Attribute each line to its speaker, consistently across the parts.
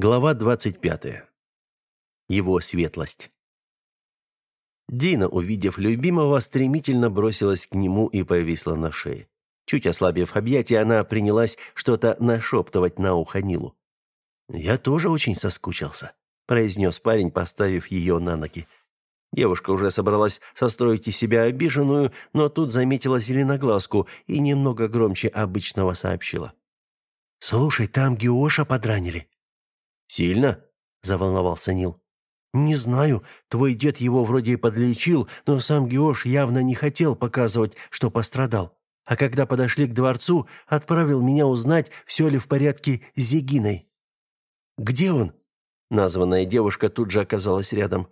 Speaker 1: Глава 25. Его светлость. Дина, увидев любимого, стремительно бросилась к нему и повисла на шее. Чуть ослабив объятия, она принялась что-то нашептывать на ухо Нилу. «Я тоже очень соскучился», — произнес парень, поставив ее на ноги. Девушка уже собралась состроить из себя обиженную, но тут заметила зеленоглазку и немного громче обычного сообщила. «Слушай, там Геоша подранили». «Сильно?» – заволновался Нил. «Не знаю. Твой дед его вроде и подлечил, но сам Геош явно не хотел показывать, что пострадал. А когда подошли к дворцу, отправил меня узнать, все ли в порядке с Зигиной». «Где он?» Названная девушка тут же оказалась рядом.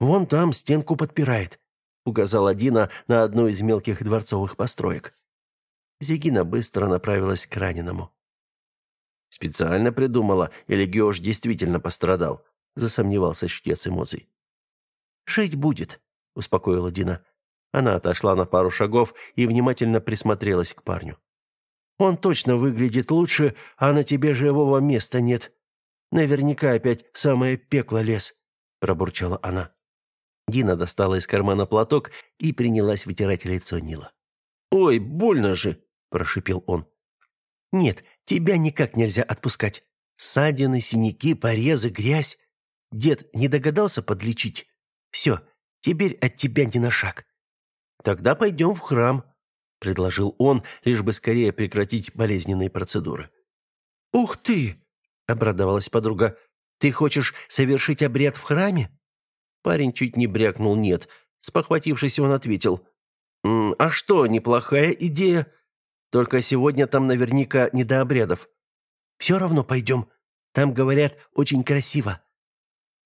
Speaker 1: «Вон там стенку подпирает», — указала Дина на одну из мелких дворцовых построек. Зигина быстро направилась к раненому. Специально придумала, или Геош действительно пострадал? Засомневался чтец эмоций. «Жить будет», — успокоила Дина. Она отошла на пару шагов и внимательно присмотрелась к парню. «Он точно выглядит лучше, а на тебе живого места нет. Наверняка опять самое пекло лез», — пробурчала она. Дина достала из кармана платок и принялась вытирать лицо Нила. «Ой, больно же!» – прошипел он. «Нет, тебя никак нельзя отпускать. Ссадины, синяки, порезы, грязь. Дед не догадался подлечить? Все, теперь от тебя не на шаг. Тогда пойдем в храм», — предложил он, лишь бы скорее прекратить болезненные процедуры. «Ух ты!» — обрадовалась подруга. «Ты хочешь совершить обряд в храме?» Парень чуть не брякнул «нет». Спохватившись, он ответил. «А что, неплохая идея?» Только сегодня там наверняка не до обрядов. Все равно пойдем. Там, говорят, очень красиво.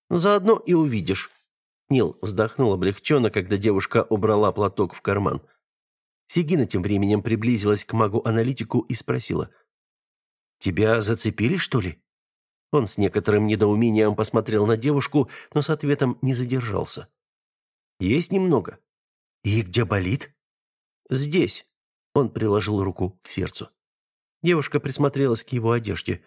Speaker 1: Заодно и увидишь. Нил вздохнул облегченно, когда девушка убрала платок в карман. Сигина тем временем приблизилась к магу-аналитику и спросила. «Тебя зацепили, что ли?» Он с некоторым недоумением посмотрел на девушку, но с ответом не задержался. «Есть немного». «И где болит?» «Здесь». Он приложил руку к сердцу. Девушка присмотрелась к его одежде.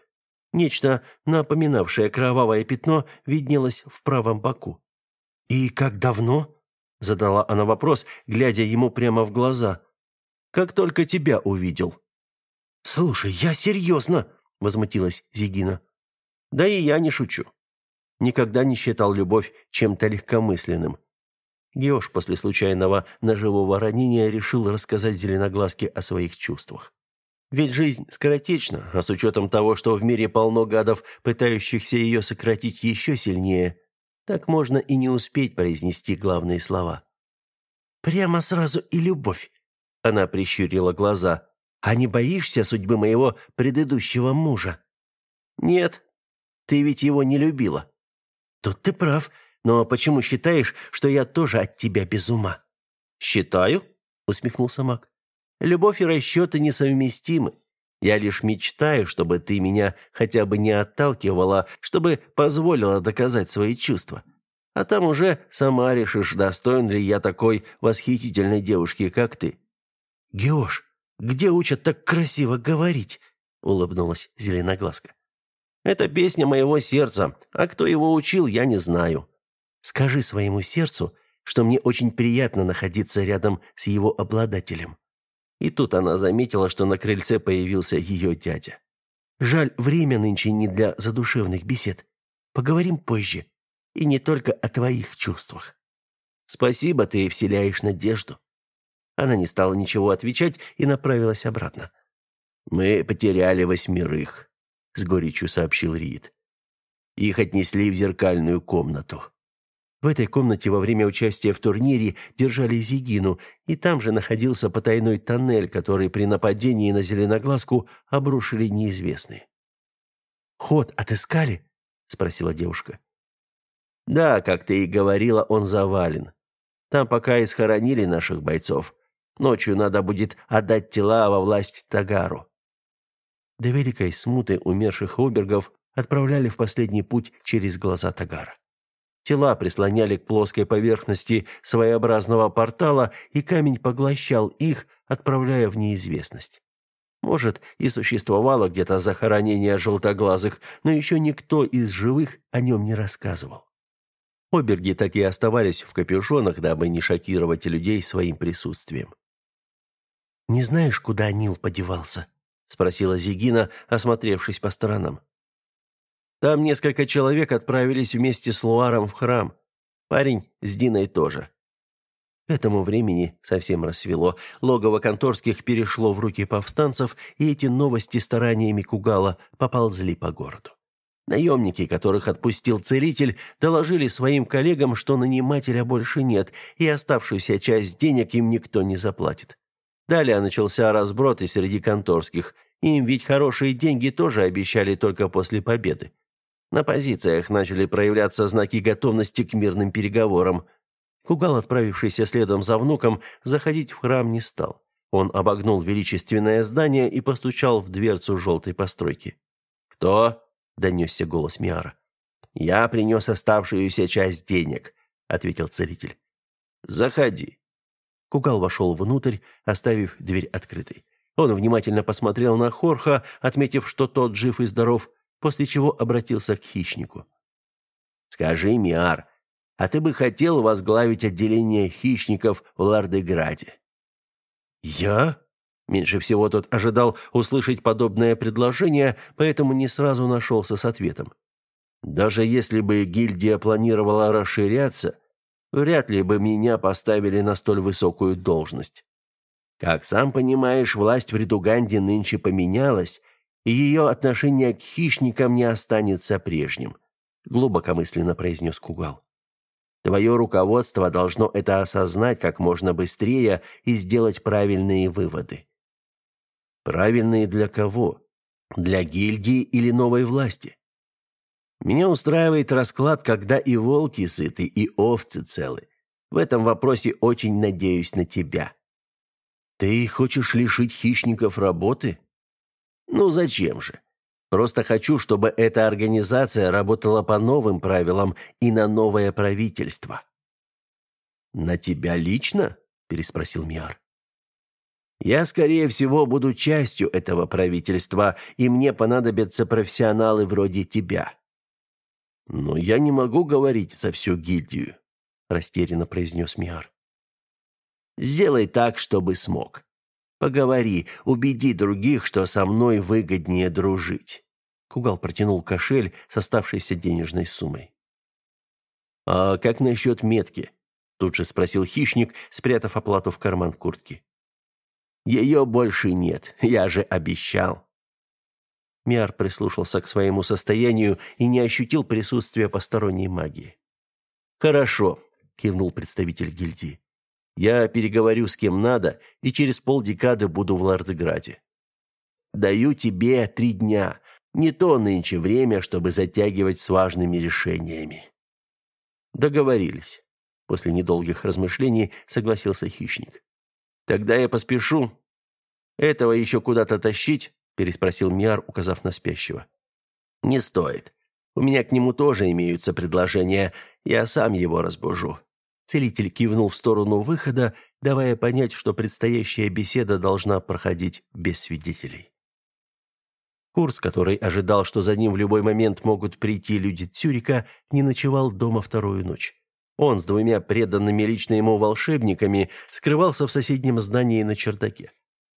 Speaker 1: Нечто, напоминавшее кровавое пятно, виднелось в правом боку. «И как давно?» — задала она вопрос, глядя ему прямо в глаза. «Как только тебя увидел». «Слушай, я серьезно!» — возмутилась Зигина. «Да и я не шучу. Никогда не считал любовь чем-то легкомысленным. Геош после случайного ножевого ранения решил рассказать Зеленоглазке о своих чувствах. Ведь жизнь скоротечна, а с учетом того, что в мире полно гадов, пытающихся ее сократить еще сильнее, так можно и не успеть произнести главные слова. «Прямо сразу и любовь!» Она прищурила глаза. «А не боишься судьбы моего предыдущего мужа?» «Нет, ты ведь его не любила». «Тут ты прав. Но почему считаешь, что я тоже от тебя без ума?» «Считаю», — усмехнулся Мак. «Любовь и расчеты несовместимы. Я лишь мечтаю, чтобы ты меня хотя бы не отталкивала, чтобы позволила доказать свои чувства. А там уже сама решишь, достоин ли я такой восхитительной девушки, как ты». «Геош, где учат так красиво говорить?» — улыбнулась Зеленоглазка. «Это песня моего сердца, а кто его учил, я не знаю», Скажи своему сердцу, что мне очень приятно находиться рядом с его обладателем». И тут она заметила, что на крыльце появился ее дядя. «Жаль, время нынче не для задушевных бесед. Поговорим позже. И не только о твоих чувствах. Спасибо, ты вселяешь надежду». Она не стала ничего отвечать и направилась обратно. «Мы потеряли восьмерых», — с горечью сообщил Рид. «Их отнесли в зеркальную комнату». В этой комнате во время участия в турнире держали Зигину, и там же находился потайной тоннель, который при нападении на Зеленоглазку обрушили неизвестные. «Ход отыскали?» — спросила девушка. «Да, как ты и говорила, он завален. Там пока и схоронили наших бойцов. Ночью надо будет отдать тела во власть Тагару». До великой смуты умерших обергов отправляли в последний путь через глаза Тагара. Тела прислоняли к плоской поверхности своеобразного портала, и камень поглощал их, отправляя в неизвестность. Может, и существовало где-то захоронение желтоглазых, но еще никто из живых о нем не рассказывал. Оберги так и оставались в капюшонах, дабы не шокировать людей своим присутствием. «Не знаешь, куда Нил подевался?» — спросила Зигина, осмотревшись по сторонам. «Там несколько человек отправились вместе с Луаром в храм. Парень с Диной тоже. К этому времени совсем рассвело. Логово конторских перешло в руки повстанцев, и эти новости стараниями Кугала поползли по городу. Наемники, которых отпустил целитель, доложили своим коллегам, что нанимателя больше нет, и оставшуюся часть денег им никто не заплатит. Далее начался разброд и среди конторских. Им ведь хорошие деньги тоже обещали только после победы. На позициях начали проявляться знаки готовности к мирным переговорам. Кугал, отправившийся следом за внуком, заходить в храм не стал. Он обогнул величественное здание и постучал в дверцу желтой постройки. «Кто?» — донесся голос Миара. «Я принес оставшуюся часть денег», — ответил целитель. «Заходи». Кугал вошел внутрь, оставив дверь открытой. Он внимательно посмотрел на Хорха, отметив, что тот жив и здоров, после чего обратился к хищнику. «Скажи, Миар, а ты бы хотел возглавить отделение хищников в Лардеграде?»
Speaker 2: «Я?»
Speaker 1: Меньше всего тот ожидал услышать подобное предложение, поэтому не сразу нашелся с ответом. «Даже если бы гильдия планировала расширяться, вряд ли бы меня поставили на столь высокую должность. Как сам понимаешь, власть в Редуганде нынче поменялась, и ее отношение к хищникам не останется прежним», глубокомысленно произнес Кугал. Твое руководство должно это осознать как можно быстрее и сделать правильные выводы. Правильные для кого? Для гильдии или новой власти? Меня устраивает расклад, когда и волки сыты, и овцы целы. В этом вопросе очень надеюсь на тебя. Ты хочешь лишить хищников работы? Ну зачем же? Просто хочу, чтобы эта организация работала по новым правилам и на новое правительство. На тебя лично? переспросил Миар. Я, скорее всего, буду частью этого правительства, и мне понадобятся профессионалы вроде тебя. Но я не могу говорить за всю гильдию, растерянно произнес Миар. Сделай так, чтобы смог. Поговори, убеди других, что со мной выгоднее дружить. Кугал протянул кошель с оставшейся денежной суммой. «А как насчет метки?» Тут же спросил хищник, спрятав оплату в карман куртки. «Ее больше нет, я же обещал». Миар прислушался к своему состоянию и не ощутил присутствия посторонней магии. «Хорошо», — кивнул представитель гильдии. «Я переговорю с кем надо и через полдекады буду в Лардеграде. Даю тебе три дня. Не то нынче время, чтобы затягивать с важными решениями. Договорились. После недолгих размышлений согласился хищник. Тогда я поспешу. Этого еще куда-то тащить? переспросил Миар, указав на спящего. Не стоит. У меня к нему тоже имеются предложения. Я сам его разбужу. Целитель кивнул в сторону выхода, давая понять, что предстоящая беседа должна проходить без свидетелей. Курс, который ожидал, что за ним в любой момент могут прийти люди Цюрика, не ночевал дома вторую ночь. Он с двумя преданными лично ему волшебниками скрывался в соседнем здании на чердаке.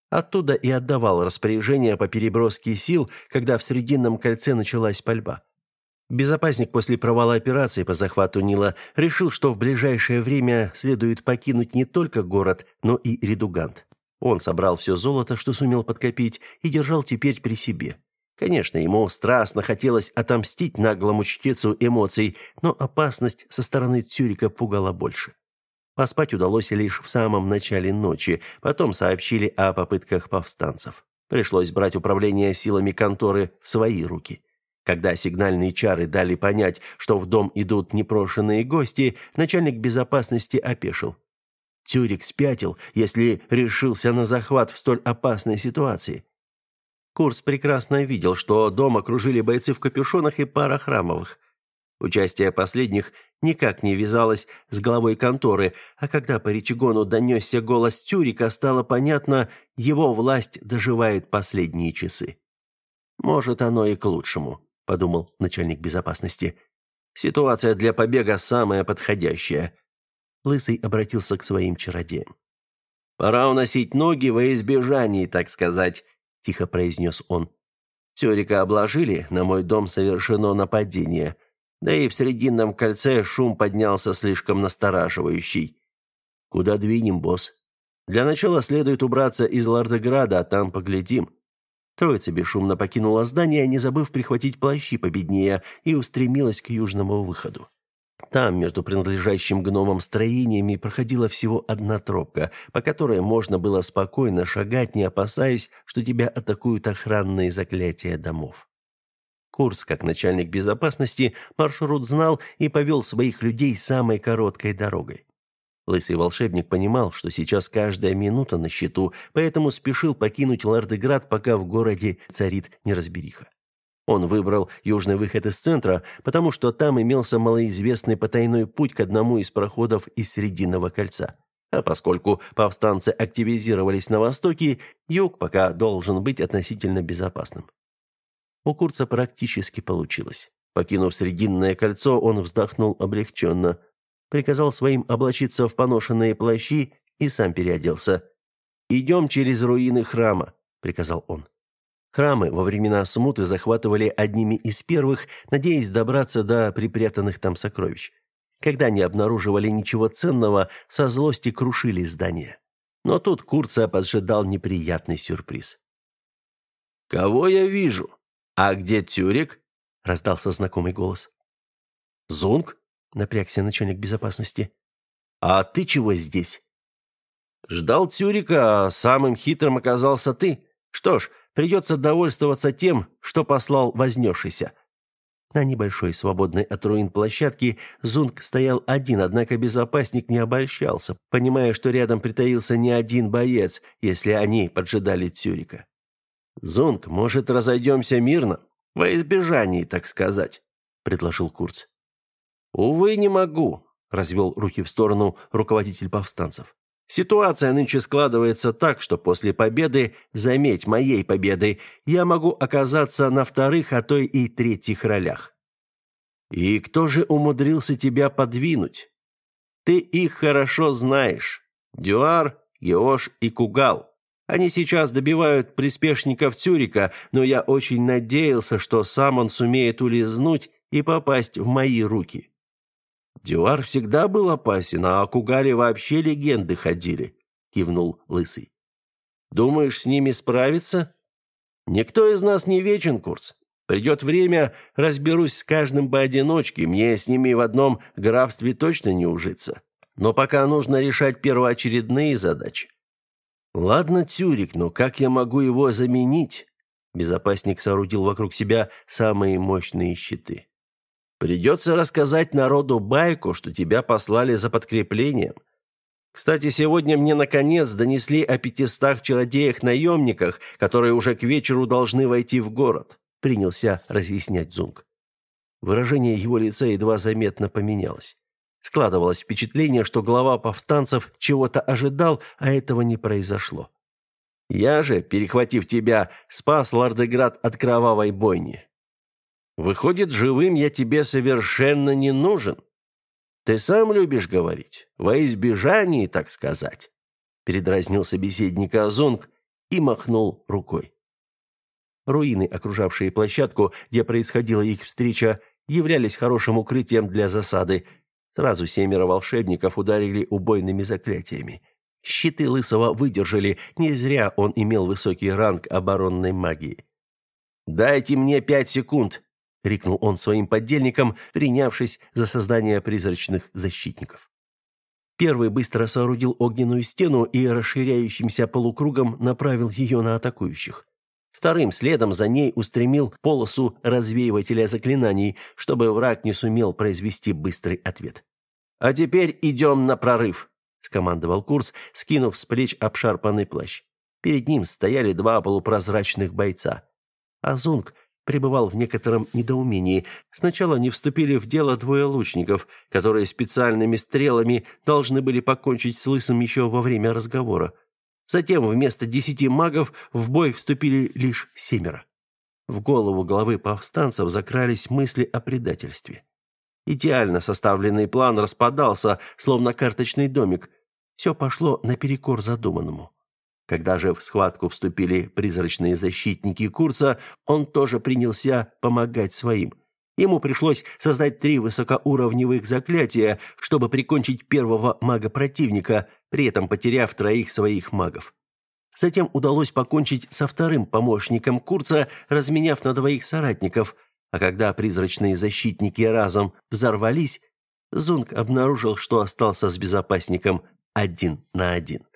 Speaker 1: Оттуда и отдавал распоряжение по переброске сил, когда в Срединном кольце началась пальба. Безопасник после провала операции по захвату Нила решил, что в ближайшее время следует покинуть не только город, но и Редугант. Он собрал все золото, что сумел подкопить, и держал теперь при себе. Конечно, ему страстно хотелось отомстить наглому чтецу эмоций, но опасность со стороны Цюрика пугала больше. Поспать удалось лишь в самом начале ночи, потом сообщили о попытках повстанцев. Пришлось брать управление силами конторы в свои руки. Когда сигнальные чары дали понять, что в дом идут непрошенные гости, начальник безопасности опешил. Тюрик спятил, если решился на захват в столь опасной ситуации. Курс прекрасно видел, что дом окружили бойцы в капюшонах и пара храмовых. Участие последних никак не вязалось с главой конторы, а когда по речигону донесся голос Тюрика, стало понятно, его власть доживает последние часы. «Может, оно и к лучшему», — подумал начальник безопасности. «Ситуация для побега самая подходящая». Лысый обратился к своим чародеям. «Пора уносить ноги во избежании, так сказать», — тихо произнес он. «Тюрика обложили, на мой дом совершено нападение». Да и в Срединном кольце шум поднялся слишком настораживающий. Куда двинем, босс? Для начала следует убраться из Лардеграда, а там поглядим. Троица бесшумно покинула здание, не забыв прихватить плащи победнее, и устремилась к южному выходу. Там, между принадлежащим гномам строениями, проходила всего одна тропка, по которой можно было спокойно шагать, не опасаясь, что тебя атакуют охранные заклятия домов. Курс, как начальник безопасности, маршрут знал и повел своих людей самой короткой дорогой. Лысый волшебник понимал, что сейчас каждая минута на счету, поэтому спешил покинуть Лардеград, пока в городе царит неразбериха. Он выбрал южный выход из центра, потому что там имелся малоизвестный потайной путь к одному из проходов из Срединного кольца. А поскольку повстанцы активизировались на востоке, юг пока должен быть относительно безопасным. У Курца практически получилось. Покинув Срединное кольцо, он вздохнул облегченно, приказал своим облачиться в поношенные плащи и сам переоделся. «Идем через руины храма», — приказал он. Храмы во времена смуты захватывали одними из первых, надеясь добраться до припрятанных там сокровищ. Когда не обнаруживали ничего ценного, со злости крушили здания. Но тут Курца поджидал неприятный сюрприз. «Кого я вижу?» «А где Тюрик?» – раздался знакомый голос. «Зунг?» – напрягся начальник безопасности. «А ты чего здесь?» «Ждал Тюрика, а самым хитрым оказался ты. Что ж, придется довольствоваться тем, что послал вознесшийся». На небольшой свободной от руин площадке Зунг стоял один, однако безопасник не обольщался, понимая, что рядом притаился не один боец, если они поджидали Тюрика. «Зунг, может, разойдемся мирно? Во избежании, так сказать», — предложил Курц. «Увы, не могу», — развел руки в сторону руководитель повстанцев. «Ситуация нынче складывается так, что после победы, заметь, моей победы, я могу оказаться на вторых, а то и третьих ролях». «И кто же умудрился тебя подвинуть?» «Ты их хорошо знаешь. Дюар, Геош и Кугал. Они сейчас добивают приспешников Тюрика, но я очень надеялся, что сам он сумеет улизнуть и попасть в мои руки. Дюар всегда был опасен, а о Кугале вообще легенды ходили, кивнул лысый. Думаешь, с ними справиться? Никто из нас не вечен, Курс. Придет время, разберусь с каждым поодиночке, мне с ними в одном графстве точно не ужиться. Но пока нужно решать первоочередные задачи. Ладно, Тюрик, но как я могу его заменить? Безопасник соорудил вокруг себя самые мощные щиты. Придется рассказать народу байку, что тебя послали за подкреплением. Кстати, сегодня мне наконец донесли о пятистах чародеях-наемниках, которые уже к вечеру должны войти в город, принялся разъяснять Зунг. Выражение его лица едва заметно поменялось. Складывалось впечатление, что глава повстанцев чего-то ожидал, а этого не произошло. Я же, перехватив тебя, спас Лардеград от кровавой бойни. Выходит, живым я тебе совершенно не нужен. Ты сам любишь говорить, во избежании, так сказать. Передразнил собеседника Азонг и махнул рукой. Руины, окружавшие площадку, где происходила их встреча, являлись хорошим укрытием для засады, Сразу семеро волшебников ударили убойными заклятиями. Щиты Лысого выдержали, не зря он имел высокий ранг оборонной магии. «Дайте мне пять секунд!» — крикнул он своим поддельникам, принявшись за создание призрачных защитников. Первый быстро соорудил огненную стену и расширяющимся полукругом направил ее на атакующих. Вторым следом за ней устремил полосу развеивателя заклинаний, чтобы враг не сумел произвести быстрый ответ. «А теперь идем на прорыв», — скомандовал Курс, скинув с плеч обшарпанный плащ. Перед ним стояли два полупрозрачных бойца. Азунг пребывал в некотором недоумении. Сначала не вступили в дело двое лучников, которые специальными стрелами должны были покончить с лысым еще во время разговора. Затем вместо десяти магов в бой вступили лишь семеро. В голову главы повстанцев закрались мысли о предательстве. Идеально составленный план распадался, словно карточный домик. Все пошло наперекор задуманному. Когда же в схватку вступили призрачные защитники курса, он тоже принялся помогать своим. Ему пришлось создать три высокоуровневых заклятия, чтобы прикончить первого мага противника, при этом потеряв троих своих магов. Затем удалось покончить со вторым помощником курса, разменяв на двоих соратников, а когда призрачные защитники разом взорвались, Зунг обнаружил, что остался с безопасником один на один.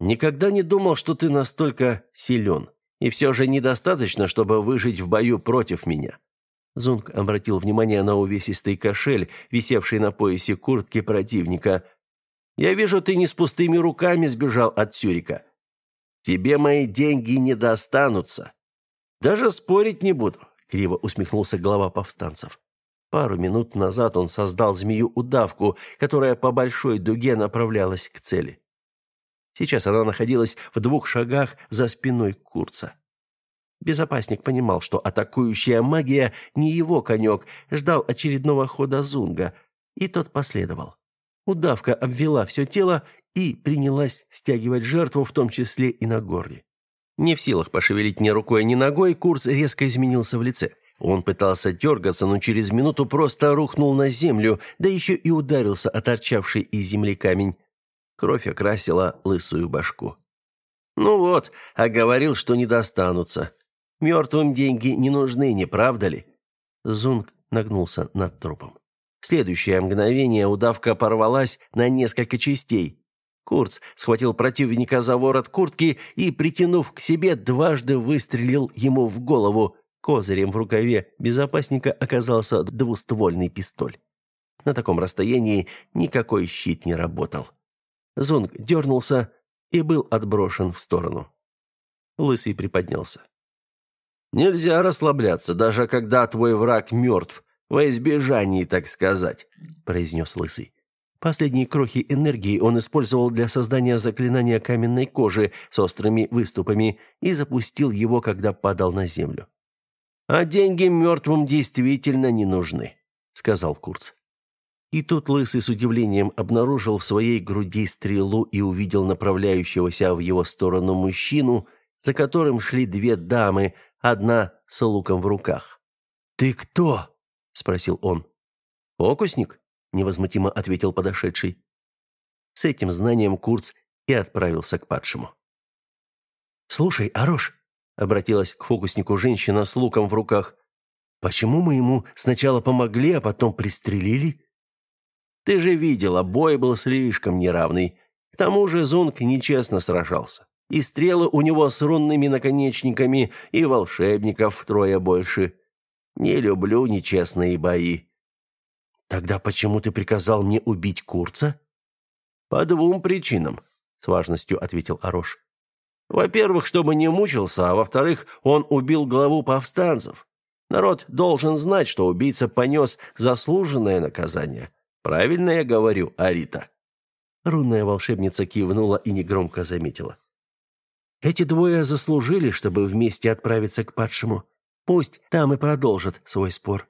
Speaker 1: Никогда не думал, что ты настолько силен. И все же недостаточно, чтобы выжить в бою против меня». Зунг обратил внимание на увесистый кошель, висевший на поясе куртки противника. «Я вижу, ты не с пустыми руками сбежал от Сюрика. Тебе мои деньги не достанутся. Даже спорить не буду», — криво усмехнулся глава повстанцев. Пару минут назад он создал змею-удавку, которая по большой дуге направлялась к цели. Сейчас она находилась в двух шагах за спиной Курца. Безопасник понимал, что атакующая магия не его конек, ждал очередного хода Зунга, и тот последовал. Удавка обвела все тело и принялась стягивать жертву, в том числе и на горле. Не в силах пошевелить ни рукой, ни ногой, Курц резко изменился в лице. Он пытался дергаться, но через минуту просто рухнул на землю, да еще и ударился о торчавший из земли камень. Кровь окрасила лысую башку. «Ну вот, а говорил, что не достанутся. Мертвым деньги не нужны, не правда ли?» Зунг нагнулся над трупом. В следующее мгновение удавка порвалась на несколько частей. Курц схватил противника за ворот куртки и, притянув к себе, дважды выстрелил ему в голову. Козырем в рукаве безопасника оказался двуствольный пистоль. На таком расстоянии никакой щит не работал. Зунг дернулся и был отброшен в сторону. Лысый приподнялся. «Нельзя расслабляться, даже когда твой враг мертв, во избежании, так сказать», — произнес Лысый. Последние крохи энергии он использовал для создания заклинания каменной кожи с острыми выступами и запустил его, когда падал на землю. «А деньги мертвым действительно не нужны», — сказал Курц. И тут Лысый с удивлением обнаружил в своей груди стрелу и увидел направляющегося в его сторону мужчину, за которым шли две дамы, одна с луком в руках. «Ты кто?» – спросил он. «Фокусник», – невозмутимо ответил подошедший. С этим знанием Курц и отправился к падшему. «Слушай, Арош», — обратилась к фокуснику женщина с луком в руках, «почему мы ему сначала помогли, а потом пристрелили?» Ты же видела, бой был слишком неравный. К тому же Зунг нечестно сражался. И стрелы у него с рунными наконечниками, и волшебников трое больше. Не люблю нечестные бои. Тогда почему ты приказал мне убить Курца? По двум причинам, с важностью ответил Арош. Во-первых, чтобы не мучился, а во-вторых, он убил главу повстанцев. Народ должен знать, что убийца понес заслуженное наказание. Правильно я говорю, Арита?» Рунная волшебница кивнула и негромко заметила. «Эти двое заслужили, чтобы вместе отправиться к падшему. Пусть там и продолжат свой спор».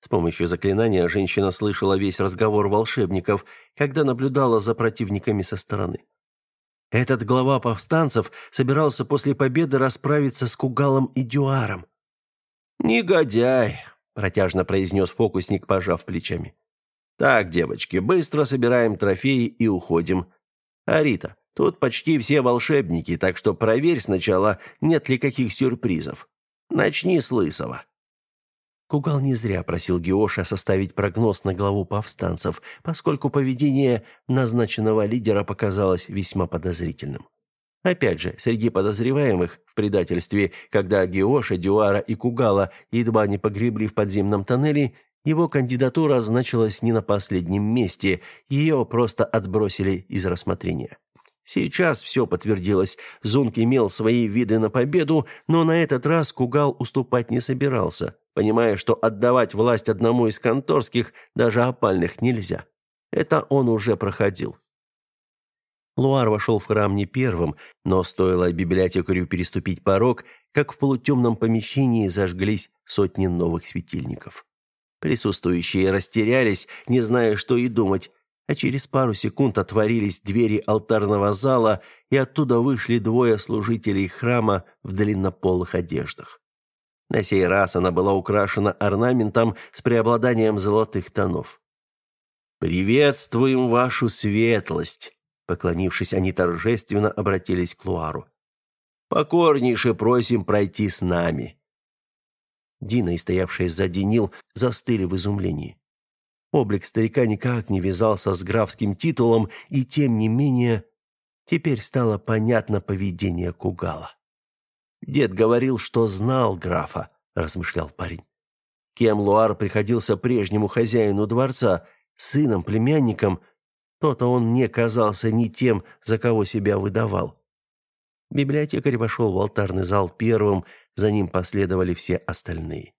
Speaker 1: С помощью заклинания женщина слышала весь разговор волшебников, когда наблюдала за противниками со стороны. Этот глава повстанцев собирался после победы расправиться с Кугалом и Дюаром. «Негодяй!» – протяжно произнес фокусник, пожав плечами. Так, девочки, быстро собираем трофеи и уходим. Арита, тут почти все волшебники, так что проверь сначала, нет ли каких сюрпризов. Начни с Лысого. Кугал не зря просил Геоша составить прогноз на главу повстанцев, поскольку поведение назначенного лидера показалось весьма подозрительным. Опять же, среди подозреваемых в предательстве, когда Геоша, Дюара и Кугала едва не погребли в подземном тоннеле, его кандидатура значилась не на последнем месте, ее просто отбросили из рассмотрения. Сейчас все подтвердилось. Зунг имел свои виды на победу, но на этот раз Кугал уступать не собирался, понимая, что отдавать власть одному из конторских, даже опальных, нельзя. Это он уже проходил. Луар вошел в храм не первым, но стоило библиотекарю переступить порог, как в полутемном помещении зажглись сотни новых светильников. Присутствующие растерялись, не зная, что и думать, а через пару секунд отворились двери алтарного зала, и оттуда вышли двое служителей храма в длиннополых одеждах. На сей раз она была украшена орнаментом с преобладанием золотых тонов. «Приветствуем вашу светлость!» Поклонившись, они торжественно обратились к Луару. «Покорнейше просим пройти с нами!» Дина и стоявший сзади Нил застыли в изумлении. Облик старика никак не вязался с графским титулом, и тем не менее теперь стало понятно поведение Кугала. Дед говорил, что знал графа, размышлял парень. Кем Луар приходился прежнему хозяину дворца, сыном, племянником, то-то он не казался ни тем, за кого себя выдавал. Библиотекарь вошел в алтарный зал первым, за ним последовали все остальные.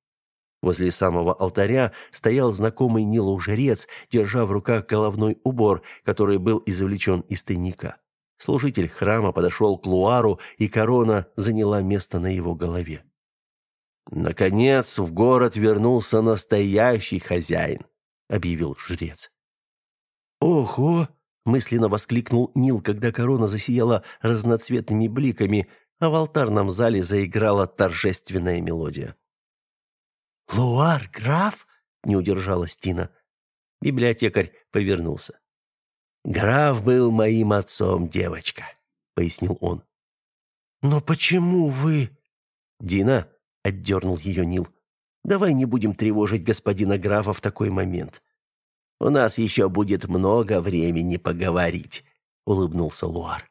Speaker 1: Возле самого алтаря стоял знакомый Нилу жрец, держа в руках головной убор, который был извлечен из тайника. Служитель храма подошел к Луару, и корона заняла место на его голове. «Наконец в город вернулся настоящий хозяин», — объявил жрец. «Ого!» — мысленно воскликнул Нил, когда корона засияла разноцветными бликами, а в алтарном зале заиграла торжественная мелодия.
Speaker 3: «Луар, граф?» — не удержалась Тина.
Speaker 1: Библиотекарь повернулся. «Граф был моим отцом, девочка», — пояснил он.
Speaker 3: «Но почему вы...»
Speaker 1: «Дина», — отдернул ее Нил, — «давай не будем тревожить господина графа в такой момент. У нас еще будет много времени поговорить», — улыбнулся Луар.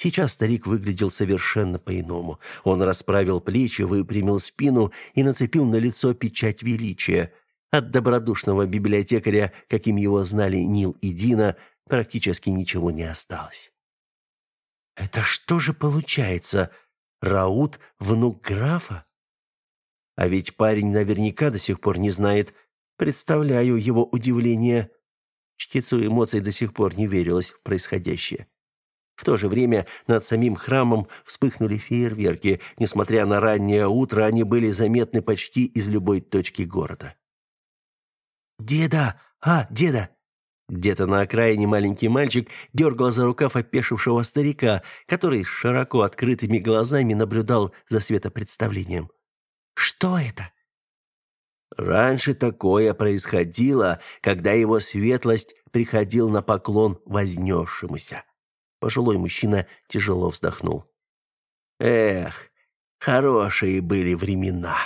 Speaker 1: Сейчас старик выглядел совершенно по-иному. Он расправил плечи, выпрямил спину и нацепил на лицо печать величия. От добродушного библиотекаря, каким его знали Нил и Дина, практически ничего не осталось.
Speaker 3: «Это что же получается? Раут — внук графа?»
Speaker 1: А ведь парень наверняка до сих пор не знает. Представляю его удивление. Чтецу эмоций до сих пор не верилось в происходящее. В то же время над самим храмом вспыхнули фейерверки. Несмотря на раннее утро, они были заметны почти из любой точки города.
Speaker 3: «Деда! А, деда!»
Speaker 1: Где-то на окраине маленький мальчик дергал за рукав опешившего старика, который с широко открытыми глазами наблюдал за светопредставлением.
Speaker 3: «Что это?»
Speaker 1: Раньше такое происходило, когда его светлость приходил на поклон вознесшемуся. Пожилой мужчина тяжело вздохнул. Эх, хорошие были времена.